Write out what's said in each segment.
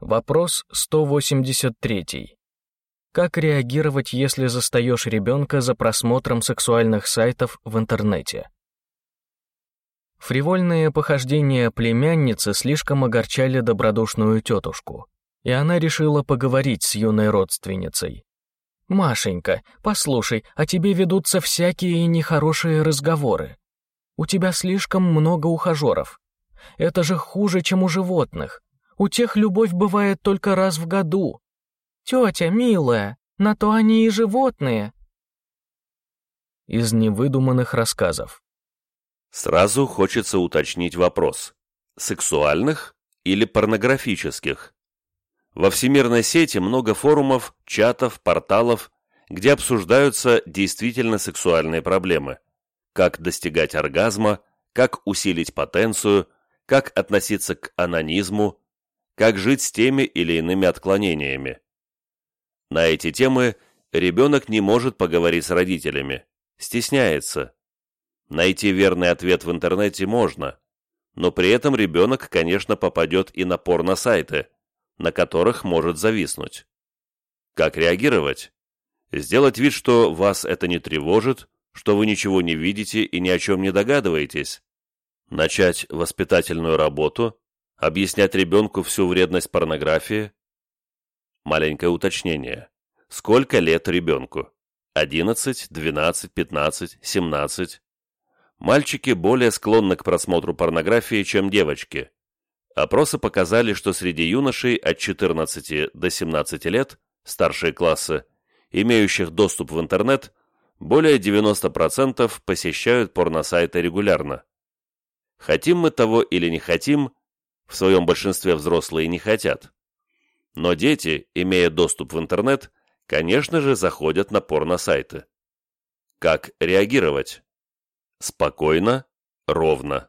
Вопрос 183. Как реагировать, если застаешь ребенка за просмотром сексуальных сайтов в интернете? Фривольные похождения племянницы слишком огорчали добродушную тетушку, и она решила поговорить с юной родственницей. «Машенька, послушай, о тебе ведутся всякие нехорошие разговоры. У тебя слишком много ухажеров. Это же хуже, чем у животных. У тех любовь бывает только раз в году. Тетя, милая, на то они и животные». Из невыдуманных рассказов. Сразу хочется уточнить вопрос. Сексуальных или порнографических? Во всемирной сети много форумов, чатов, порталов, где обсуждаются действительно сексуальные проблемы. Как достигать оргазма, как усилить потенцию, как относиться к анонизму, как жить с теми или иными отклонениями. На эти темы ребенок не может поговорить с родителями, стесняется. Найти верный ответ в интернете можно, но при этом ребенок, конечно, попадет и на порно-сайты, на которых может зависнуть. Как реагировать? Сделать вид, что вас это не тревожит, что вы ничего не видите и ни о чем не догадываетесь? Начать воспитательную работу? Объяснять ребенку всю вредность порнографии? Маленькое уточнение. Сколько лет ребенку? 11, 12, 15, 17? Мальчики более склонны к просмотру порнографии, чем девочки. Опросы показали, что среди юношей от 14 до 17 лет, старшие классы, имеющих доступ в интернет, более 90% посещают порносайты регулярно. Хотим мы того или не хотим, в своем большинстве взрослые не хотят. Но дети, имея доступ в интернет, конечно же, заходят на порносайты. Как реагировать? Спокойно, ровно.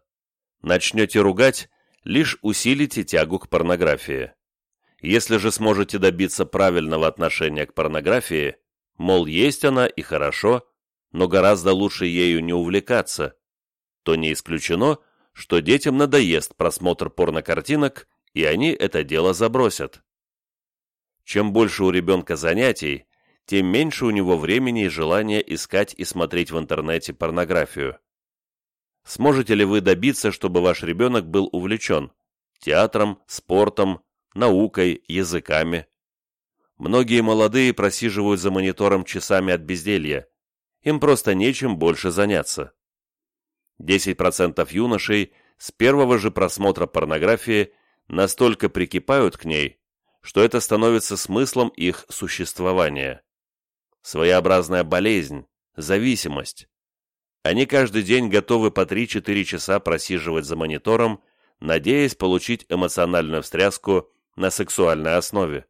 Начнете ругать, лишь усилите тягу к порнографии. Если же сможете добиться правильного отношения к порнографии, мол, есть она и хорошо, но гораздо лучше ею не увлекаться, то не исключено, что детям надоест просмотр порнокартинок, и они это дело забросят. Чем больше у ребенка занятий, тем меньше у него времени и желания искать и смотреть в интернете порнографию. Сможете ли вы добиться, чтобы ваш ребенок был увлечен театром, спортом, наукой, языками? Многие молодые просиживают за монитором часами от безделья. Им просто нечем больше заняться. 10% юношей с первого же просмотра порнографии настолько прикипают к ней, что это становится смыслом их существования. Своеобразная болезнь, зависимость. Они каждый день готовы по 3-4 часа просиживать за монитором, надеясь получить эмоциональную встряску на сексуальной основе.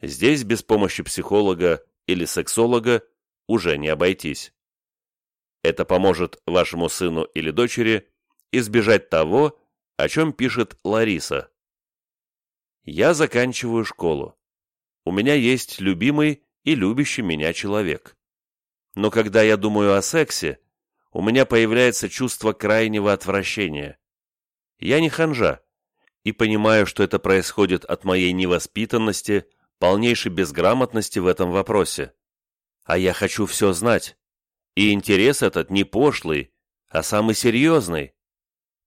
Здесь без помощи психолога или сексолога уже не обойтись. Это поможет вашему сыну или дочери избежать того, о чем пишет Лариса. Я заканчиваю школу. У меня есть любимый и любящий меня человек. Но когда я думаю о сексе, у меня появляется чувство крайнего отвращения. Я не ханжа, и понимаю, что это происходит от моей невоспитанности, полнейшей безграмотности в этом вопросе. А я хочу все знать. И интерес этот не пошлый, а самый серьезный.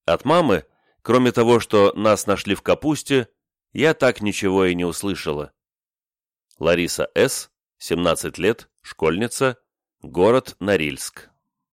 От мамы, кроме того, что нас нашли в капусте, я так ничего и не услышала. Лариса С., 17 лет, школьница, город Норильск.